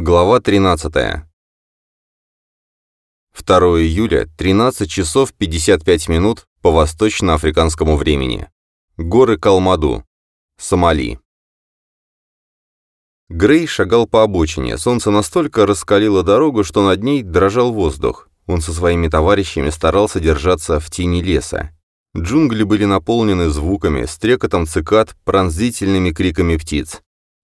Глава 13. 2 июля, 13 часов 55 минут по восточно-африканскому времени. Горы Калмаду. Сомали. Грей шагал по обочине. Солнце настолько раскалило дорогу, что над ней дрожал воздух. Он со своими товарищами старался держаться в тени леса. Джунгли были наполнены звуками, стрекотом цикад, пронзительными криками птиц.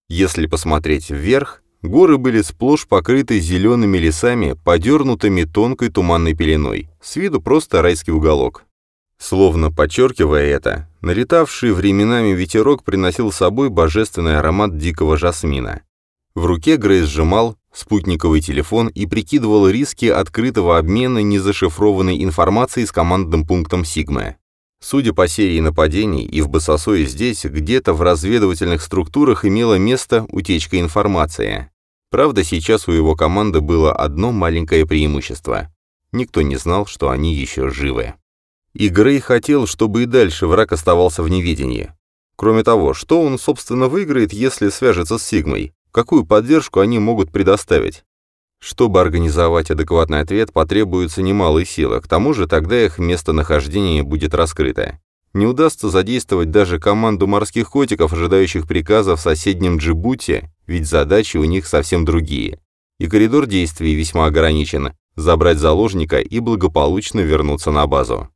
Если посмотреть вверх, Горы были сплошь покрыты зелеными лесами, подернутыми тонкой туманной пеленой. С виду просто райский уголок. Словно подчеркивая это, налетавший временами ветерок приносил с собой божественный аромат дикого жасмина. В руке Грей сжимал спутниковый телефон и прикидывал риски открытого обмена незашифрованной информацией с командным пунктом Сигмы. Судя по серии нападений, и в Басосое здесь, где-то в разведывательных структурах имела место утечка информации. Правда, сейчас у его команды было одно маленькое преимущество. Никто не знал, что они еще живы. И Грей хотел, чтобы и дальше враг оставался в неведении. Кроме того, что он, собственно, выиграет, если свяжется с Сигмой? Какую поддержку они могут предоставить? Чтобы организовать адекватный ответ, потребуется немалые силы, к тому же тогда их местонахождение будет раскрыто. Не удастся задействовать даже команду морских котиков, ожидающих приказа в соседнем Джибути, ведь задачи у них совсем другие. И коридор действий весьма ограничен – забрать заложника и благополучно вернуться на базу.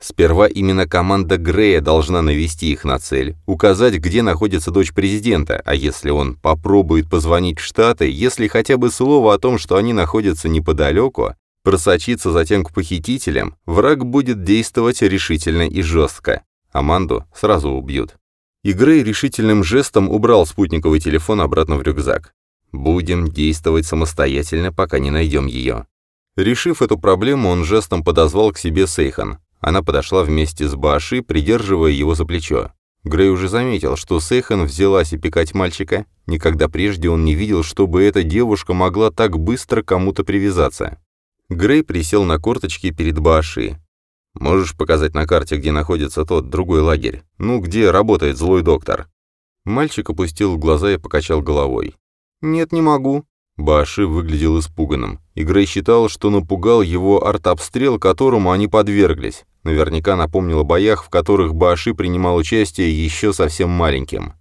Сперва именно команда Грея должна навести их на цель, указать, где находится дочь президента, а если он попробует позвонить в Штаты, если хотя бы слово о том, что они находятся неподалеку, просочиться затем к похитителям, враг будет действовать решительно и жестко. Аманду сразу убьют. И Грей решительным жестом убрал спутниковый телефон обратно в рюкзак. «Будем действовать самостоятельно, пока не найдем ее». Решив эту проблему, он жестом подозвал к себе Сейхан. Она подошла вместе с Баши, придерживая его за плечо. Грей уже заметил, что Сейхан взялась опекать мальчика. Никогда прежде он не видел, чтобы эта девушка могла так быстро кому-то привязаться. Грей присел на корточки перед Баши. Можешь показать на карте, где находится тот другой лагерь? Ну, где работает злой доктор?» Мальчик опустил глаза и покачал головой. «Нет, не могу». Баши выглядел испуганным. И Грей считал, что напугал его артобстрел, которому они подверглись. Наверняка напомнил о боях, в которых Баши принимал участие еще совсем маленьким.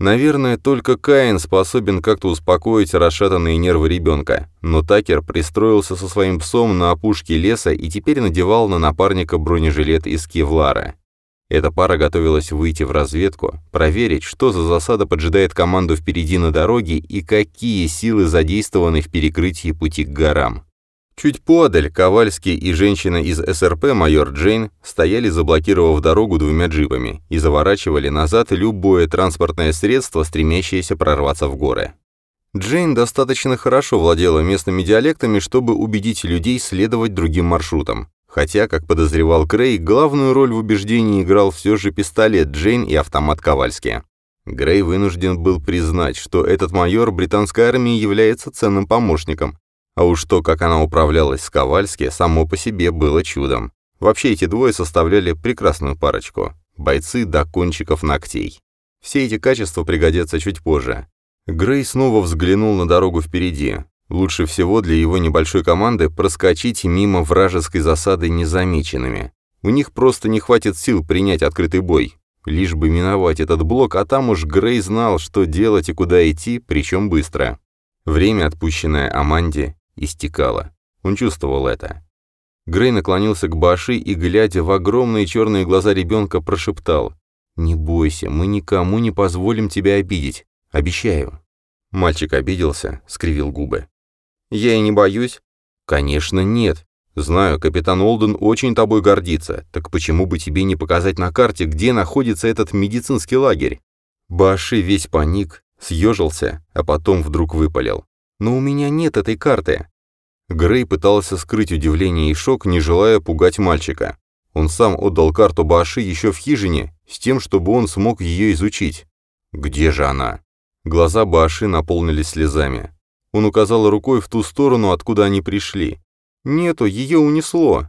Наверное, только Каин способен как-то успокоить расшатанные нервы ребенка, но Такер пристроился со своим псом на опушке леса и теперь надевал на напарника бронежилет из кевлара. Эта пара готовилась выйти в разведку, проверить, что за засада поджидает команду впереди на дороге и какие силы задействованы в перекрытии пути к горам. Чуть подаль Ковальский и женщина из СРП, майор Джейн, стояли, заблокировав дорогу двумя джипами, и заворачивали назад любое транспортное средство, стремящееся прорваться в горы. Джейн достаточно хорошо владела местными диалектами, чтобы убедить людей следовать другим маршрутам. Хотя, как подозревал Грей, главную роль в убеждении играл все же пистолет Джейн и автомат Ковальски. Грей вынужден был признать, что этот майор британской армии является ценным помощником, а уж то, как она управлялась с Ковальски, само по себе было чудом. Вообще эти двое составляли прекрасную парочку. Бойцы до кончиков ногтей. Все эти качества пригодятся чуть позже. Грей снова взглянул на дорогу впереди. Лучше всего для его небольшой команды проскочить мимо вражеской засады незамеченными. У них просто не хватит сил принять открытый бой. Лишь бы миновать этот блок, а там уж Грей знал, что делать и куда идти, причем быстро. Время, отпущенное Аманде, истекала. Он чувствовал это. Грей наклонился к Баши и, глядя в огромные черные глаза ребенка, прошептал. «Не бойся, мы никому не позволим тебя обидеть. Обещаю». Мальчик обиделся, скривил губы. «Я и не боюсь». «Конечно, нет. Знаю, капитан Олден очень тобой гордится. Так почему бы тебе не показать на карте, где находится этот медицинский лагерь?» Баши весь паник, съежился, а потом вдруг выпалил. «Но у меня нет этой карты. Грей пытался скрыть удивление и шок, не желая пугать мальчика. Он сам отдал карту Баши еще в хижине, с тем, чтобы он смог ее изучить. «Где же она?» Глаза Баши наполнились слезами. Он указал рукой в ту сторону, откуда они пришли. «Нету, ее унесло».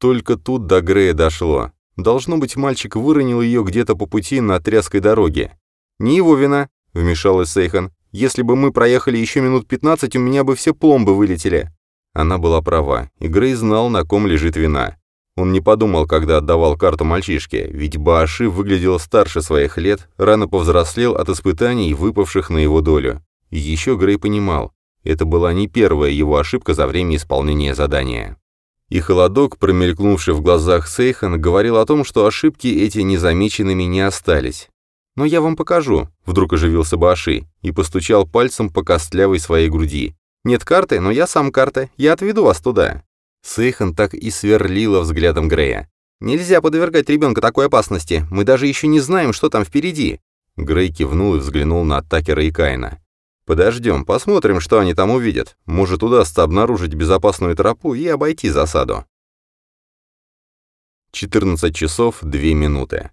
Только тут до Грея дошло. Должно быть, мальчик выронил ее где-то по пути на тряской дороге. «Не его вина», — вмешалась Сейхан. Если бы мы проехали еще минут 15, у меня бы все пломбы вылетели». Она была права, и Грей знал, на ком лежит вина. Он не подумал, когда отдавал карту мальчишке, ведь Бааши выглядел старше своих лет, рано повзрослел от испытаний, выпавших на его долю. Еще Грей понимал, это была не первая его ошибка за время исполнения задания. И холодок, промелькнувший в глазах Сейхан, говорил о том, что ошибки эти незамеченными не остались. «Но я вам покажу», — вдруг оживился Баши и постучал пальцем по костлявой своей груди. «Нет карты, но я сам карта, я отведу вас туда». Сейхан так и сверлила взглядом Грея. «Нельзя подвергать ребенка такой опасности, мы даже еще не знаем, что там впереди». Грей кивнул и взглянул на Такера и Кайна. «Подождем, посмотрим, что они там увидят. Может, удастся обнаружить безопасную тропу и обойти засаду». 14 часов 2 минуты.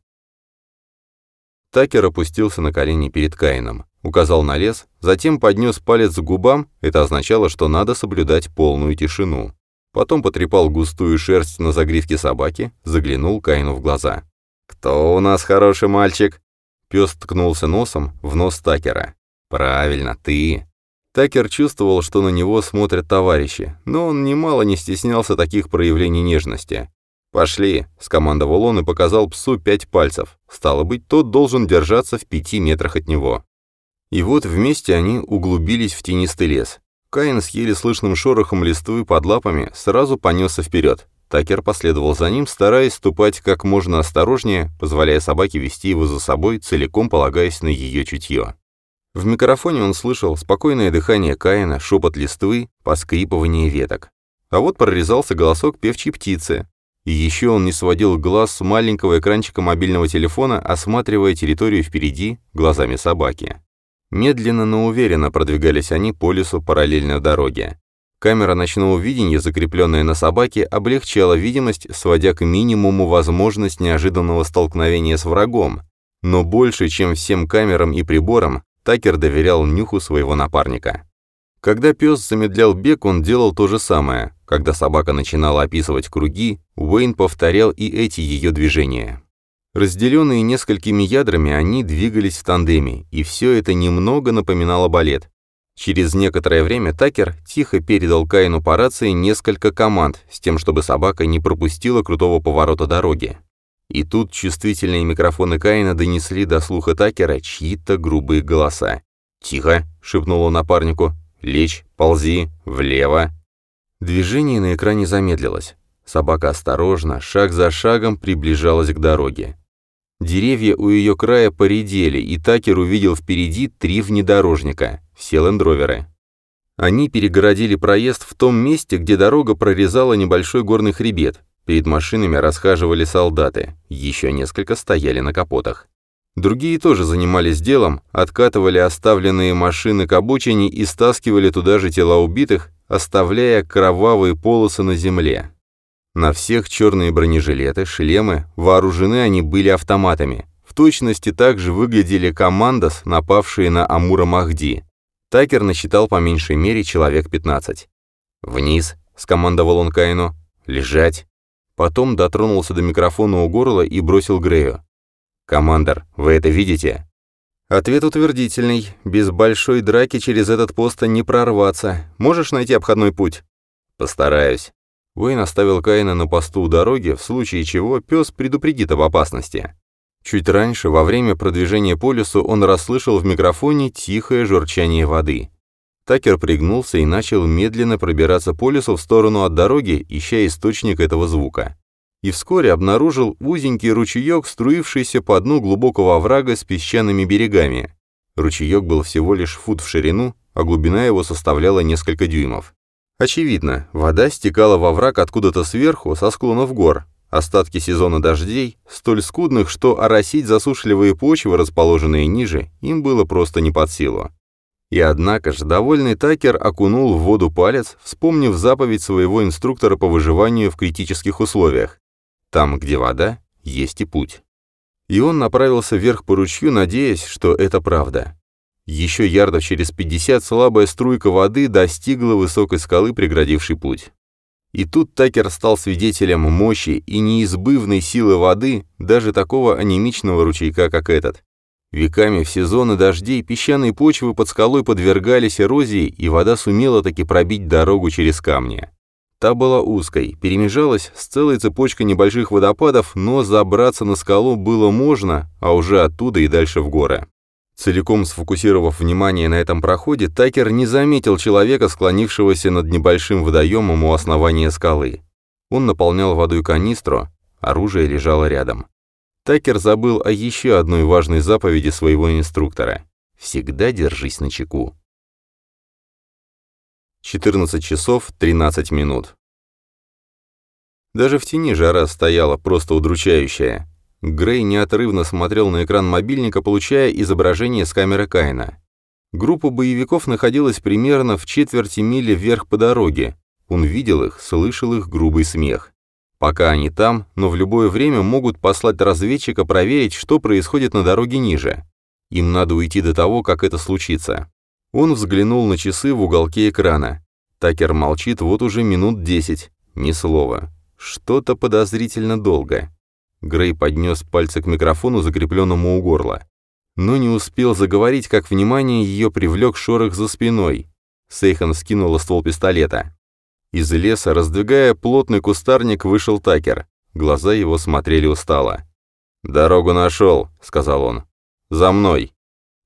Такер опустился на колени перед Каином, указал на лес, затем поднес палец к губам, это означало, что надо соблюдать полную тишину. Потом потрепал густую шерсть на загривке собаки, заглянул Каину в глаза. «Кто у нас хороший мальчик?» Пес ткнулся носом в нос Такера. «Правильно, ты». Такер чувствовал, что на него смотрят товарищи, но он немало не стеснялся таких проявлений нежности. «Пошли», — скомандовал он и показал псу пять пальцев. Стало быть, тот должен держаться в пяти метрах от него. И вот вместе они углубились в тенистый лес. Каин с еле слышным шорохом листвы под лапами сразу понесся вперед. Такер последовал за ним, стараясь ступать как можно осторожнее, позволяя собаке вести его за собой, целиком полагаясь на ее чутье. В микрофоне он слышал спокойное дыхание Каина, шепот листвы, поскрипывание веток. А вот прорезался голосок певчей птицы. И еще он не сводил глаз с маленького экранчика мобильного телефона, осматривая территорию впереди глазами собаки. Медленно, но уверенно продвигались они по лесу параллельно дороге. Камера ночного видения, закрепленная на собаке, облегчала видимость, сводя к минимуму возможность неожиданного столкновения с врагом. Но больше, чем всем камерам и приборам, Такер доверял нюху своего напарника. Когда пес замедлял бег, он делал то же самое. Когда собака начинала описывать круги, Уэйн повторял и эти ее движения. Разделенные несколькими ядрами, они двигались в тандеме, и все это немного напоминало балет. Через некоторое время Такер тихо передал Каину по рации несколько команд, с тем, чтобы собака не пропустила крутого поворота дороги. И тут чувствительные микрофоны Каина донесли до слуха Такера чьи-то грубые голоса. «Тихо!» — шепнул он напарнику. «Лечь, ползи, влево!» Движение на экране замедлилось. Собака осторожно, шаг за шагом приближалась к дороге. Деревья у ее края поредели, и Такер увидел впереди три внедорожника, все лендроверы. Они перегородили проезд в том месте, где дорога прорезала небольшой горный хребет, Перед машинами расхаживали солдаты, еще несколько стояли на капотах. Другие тоже занимались делом, откатывали оставленные машины к обочине и стаскивали туда же тела убитых, оставляя кровавые полосы на земле. На всех черные бронежилеты, шлемы, вооружены они были автоматами. В точности также выглядели командос, напавшие на Амура Махди. Такер насчитал по меньшей мере человек 15. «Вниз», — скомандовал он Каину, — «лежать». Потом дотронулся до микрофона у горла и бросил Грею. «Командор, вы это видите?» Ответ утвердительный. Без большой драки через этот пост не прорваться. Можешь найти обходной путь? Постараюсь. Уэйн оставил Каина на посту у дороги, в случае чего пес предупредит об опасности. Чуть раньше, во время продвижения по лесу, он расслышал в микрофоне тихое журчание воды. Такер пригнулся и начал медленно пробираться по лесу в сторону от дороги, ища источник этого звука. И вскоре обнаружил узенький ручеек, струившийся по дну глубокого оврага с песчаными берегами. Ручеек был всего лишь фут в ширину, а глубина его составляла несколько дюймов. Очевидно, вода стекала во враг откуда-то сверху, со склонов гор. Остатки сезона дождей, столь скудных, что оросить засушливые почвы, расположенные ниже, им было просто не под силу. И однако же довольный Такер окунул в воду палец, вспомнив заповедь своего инструктора по выживанию в критических условиях. Там, где вода, есть и путь. И он направился вверх по ручью, надеясь, что это правда. Еще ярдов через 50 слабая струйка воды достигла высокой скалы, преградившей путь. И тут Такер стал свидетелем мощи и неизбывной силы воды, даже такого анемичного ручейка, как этот. Веками в сезоны дождей песчаные почвы под скалой подвергались эрозии, и вода сумела таки пробить дорогу через камни. Та была узкой, перемежалась с целой цепочкой небольших водопадов, но забраться на скалу было можно, а уже оттуда и дальше в горы. Целиком сфокусировав внимание на этом проходе, Такер не заметил человека, склонившегося над небольшим водоемом у основания скалы. Он наполнял водой канистру, оружие лежало рядом. Такер забыл о еще одной важной заповеди своего инструктора. «Всегда держись на чеку». 14 часов 13 минут. Даже в тени жара стояла просто удручающая. Грей неотрывно смотрел на экран мобильника, получая изображение с камеры Кайна. Группа боевиков находилась примерно в четверти мили вверх по дороге. Он видел их, слышал их грубый смех. Пока они там, но в любое время могут послать разведчика проверить, что происходит на дороге ниже. Им надо уйти до того, как это случится. Он взглянул на часы в уголке экрана. Такер молчит вот уже минут десять. Ни слова. Что-то подозрительно долго. Грей поднес пальцы к микрофону, закрепленному у горла. Но не успел заговорить, как внимание ее привлек шорох за спиной. Сейхан скинула ствол пистолета. Из леса, раздвигая плотный кустарник, вышел Такер. Глаза его смотрели устало. «Дорогу нашел», — сказал он. «За мной».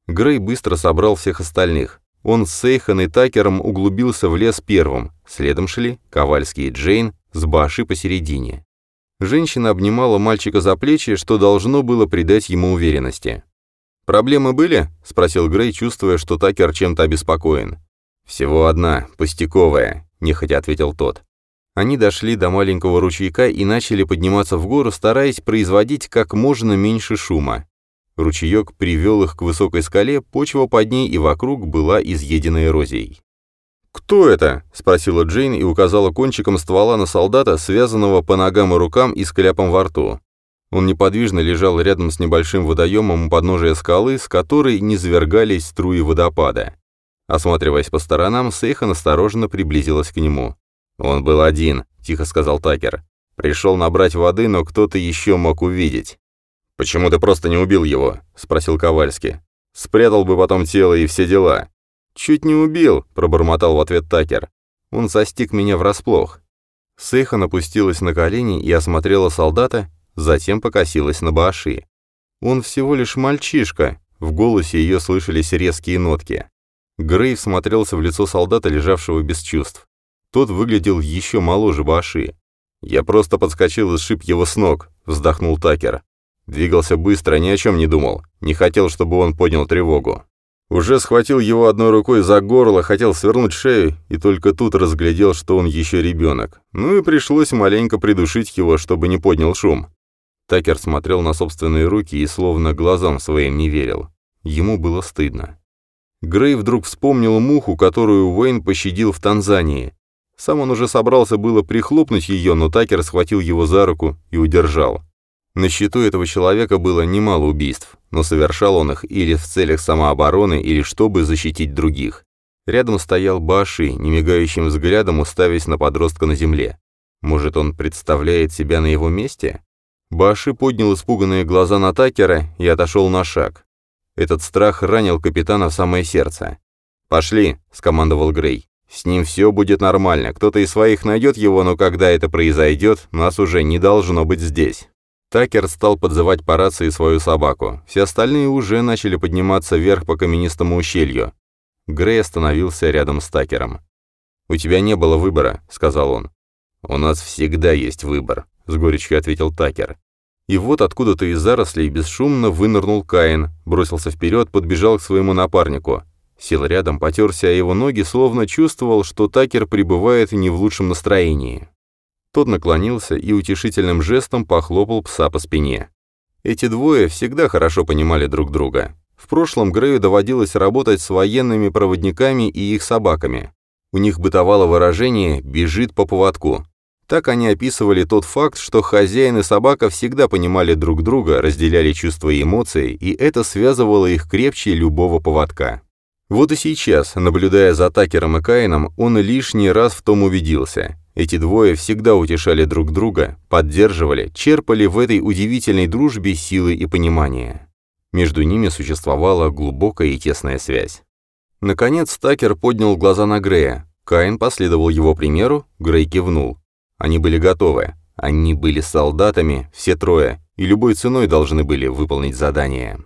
Грей быстро собрал всех остальных. Он с Сейхан и Такером углубился в лес первым. Следом шли Ковальский и Джейн с Баши посередине. Женщина обнимала мальчика за плечи, что должно было придать ему уверенности. «Проблемы были?» — спросил Грей, чувствуя, что Такер чем-то обеспокоен. «Всего одна, пустяковая», — нехотя ответил тот. Они дошли до маленького ручейка и начали подниматься в гору, стараясь производить как можно меньше шума. Ручеек привел их к высокой скале, почва под ней и вокруг была изъедена эрозией. «Кто это?» — спросила Джейн и указала кончиком ствола на солдата, связанного по ногам и рукам и с кляпом во рту. Он неподвижно лежал рядом с небольшим водоемом у подножия скалы, с которой низвергались струи водопада. Осматриваясь по сторонам, Сейхан осторожно приблизилась к нему. «Он был один», — тихо сказал Такер. «Пришел набрать воды, но кто-то еще мог увидеть». «Почему ты просто не убил его?» — спросил Ковальский. «Спрятал бы потом тело и все дела». «Чуть не убил», — пробормотал в ответ Такер. «Он застиг меня врасплох». Сейхан опустилась на колени и осмотрела солдата, затем покосилась на Бааши. «Он всего лишь мальчишка», — в голосе ее слышались резкие нотки. Грей смотрелся в лицо солдата, лежавшего без чувств. Тот выглядел еще моложе Бааши. «Я просто подскочил и сшиб его с ног», — вздохнул Такер. Двигался быстро, ни о чем не думал. Не хотел, чтобы он поднял тревогу. Уже схватил его одной рукой за горло, хотел свернуть шею, и только тут разглядел, что он еще ребенок. Ну и пришлось маленько придушить его, чтобы не поднял шум. Такер смотрел на собственные руки и словно глазам своим не верил. Ему было стыдно. Грей вдруг вспомнил муху, которую Уэйн пощадил в Танзании. Сам он уже собрался было прихлопнуть ее, но Такер схватил его за руку и удержал. На счету этого человека было немало убийств, но совершал он их или в целях самообороны, или чтобы защитить других. Рядом стоял Баши, немигающим взглядом уставясь на подростка на земле. Может, он представляет себя на его месте? Баши поднял испуганные глаза на Такера и отошел на шаг. Этот страх ранил капитана в самое сердце. «Пошли», — скомандовал Грей. «С ним все будет нормально. Кто-то из своих найдет его, но когда это произойдет, нас уже не должно быть здесь». Такер стал подзывать по рации свою собаку. Все остальные уже начали подниматься вверх по каменистому ущелью. Грей остановился рядом с Такером. «У тебя не было выбора», — сказал он. «У нас всегда есть выбор», — с горечью ответил Такер. И вот откуда-то из зарослей бесшумно вынырнул Каин, бросился вперед, подбежал к своему напарнику. Сел рядом, потерся о его ноги, словно чувствовал, что Такер пребывает не в лучшем настроении. Тот наклонился и утешительным жестом похлопал пса по спине. Эти двое всегда хорошо понимали друг друга. В прошлом Грею доводилось работать с военными проводниками и их собаками. У них бытовало выражение «бежит по поводку». Так они описывали тот факт, что хозяин и собака всегда понимали друг друга, разделяли чувства и эмоции, и это связывало их крепче любого поводка. Вот и сейчас, наблюдая за Такером и Каином, он лишний раз в том убедился. Эти двое всегда утешали друг друга, поддерживали, черпали в этой удивительной дружбе силы и понимания. Между ними существовала глубокая и тесная связь. Наконец Такер поднял глаза на Грея. Каин последовал его примеру, Грей кивнул. Они были готовы. Они были солдатами, все трое, и любой ценой должны были выполнить задание.